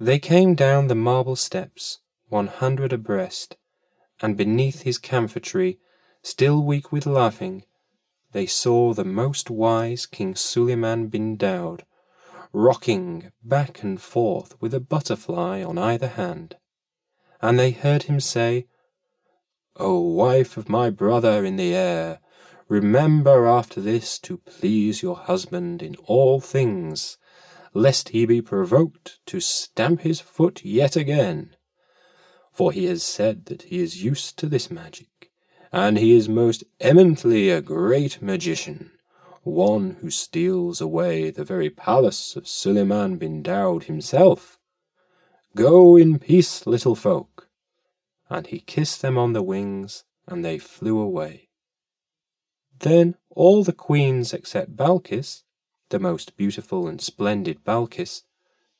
They came down the marble steps, one hundred abreast, and beneath his camphor tree, still weak with laughing, they saw the most wise King Suleiman bin Daoud rocking back and forth with a butterfly on either hand. And they heard him say, O wife of my brother in the air, remember after this to please your husband in all things, lest he be provoked to stamp his foot yet again. For he has said that he is used to this magic, and he is most eminently a great magician one who steals away the very palace of Suleiman bin Daoud himself. Go in peace, little folk. And he kissed them on the wings, and they flew away. Then all the queens except Balkis, the most beautiful and splendid Balkis,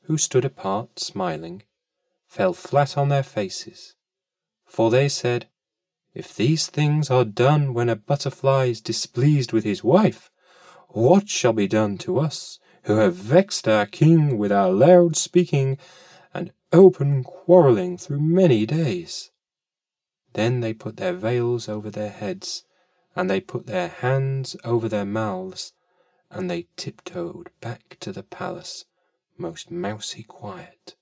who stood apart smiling, fell flat on their faces, for they said, If these things are done when a butterfly is displeased with his wife, what shall be done to us, who have vexed our king with our loud speaking and open quarrelling through many days? Then they put their veils over their heads, and they put their hands over their mouths, and they tiptoed back to the palace, most mousy quiet.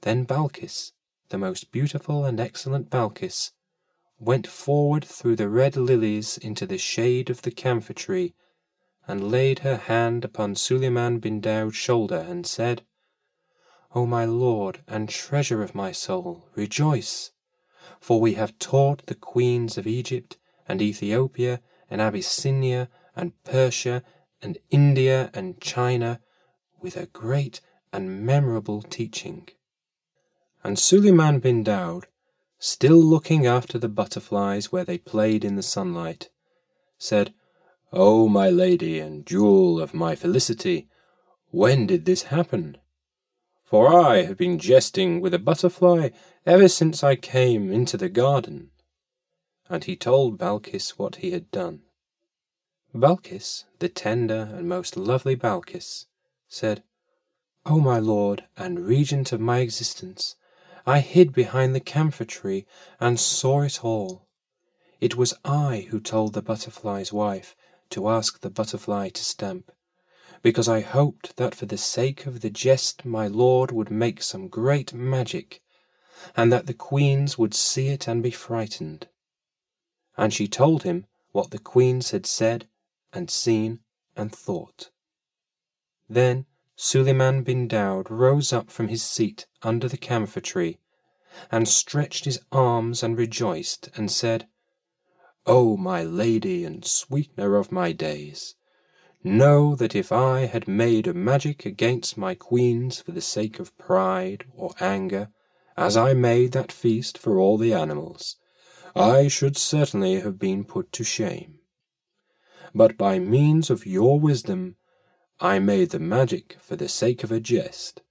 Then Balkis, the most beautiful and excellent Balkis, went forward through the red lilies into the shade of the camphor tree and laid her hand upon Suleiman bin Daoud's shoulder, and said, O my lord and treasure of my soul, rejoice! For we have taught the queens of Egypt and Ethiopia and Abyssinia and Persia and India and China with a great and memorable teaching. And Suleiman bin Daoud, still looking after the butterflies where they played in the sunlight, said, O my lady and jewel of my felicity, when did this happen? For I have been jesting with a butterfly ever since I came into the garden. And he told Balkis what he had done. Balkis, the tender and most lovely Balkis, said, O my lord and regent of my existence, I hid behind the camphor tree and saw it all. It was I who told the butterfly's wife to ask the butterfly to stamp, because I hoped that for the sake of the jest my lord would make some great magic, and that the queens would see it and be frightened. And she told him what the queens had said and seen and thought. Then Suleiman bin Daoud rose up from his seat under the camphor tree, and stretched his arms and rejoiced, and said, O my lady and sweetener of my days, know that if I had made a magic against my queens for the sake of pride or anger, as I made that feast for all the animals, I should certainly have been put to shame. But by means of your wisdom, I made the magic for the sake of a jest,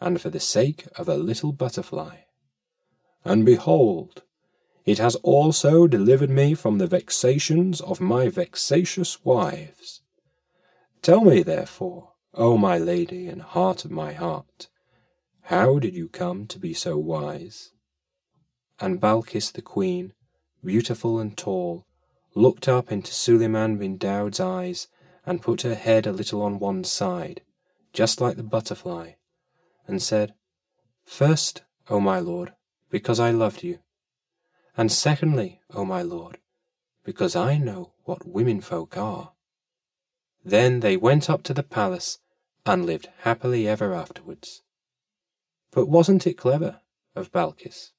and for the sake of a little butterfly. And behold, it has also delivered me from the vexations of my vexatious wives. Tell me, therefore, O my lady and heart of my heart, how did you come to be so wise? And Balkis the queen, beautiful and tall, looked up into Suleiman bin Daoud's eyes and put her head a little on one side, just like the butterfly, and said, First, O my lord, because I loved you, and secondly, O my lord, because I know what women folk are. Then they went up to the palace and lived happily ever afterwards. But wasn't it clever of Balkis?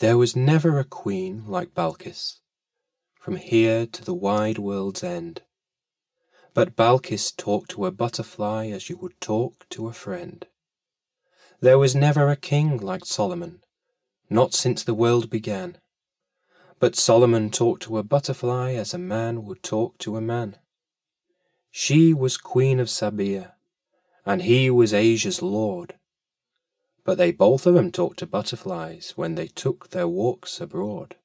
There was never a queen like Balkis, from here to the wide world's end. But Balkis talked to a butterfly as you would talk to a friend. There was never a king like Solomon, not since the world began. But Solomon talked to a butterfly as a man would talk to a man. She was queen of Sabaea, and he was Asia's lord. But they both of them talked to butterflies when they took their walks abroad.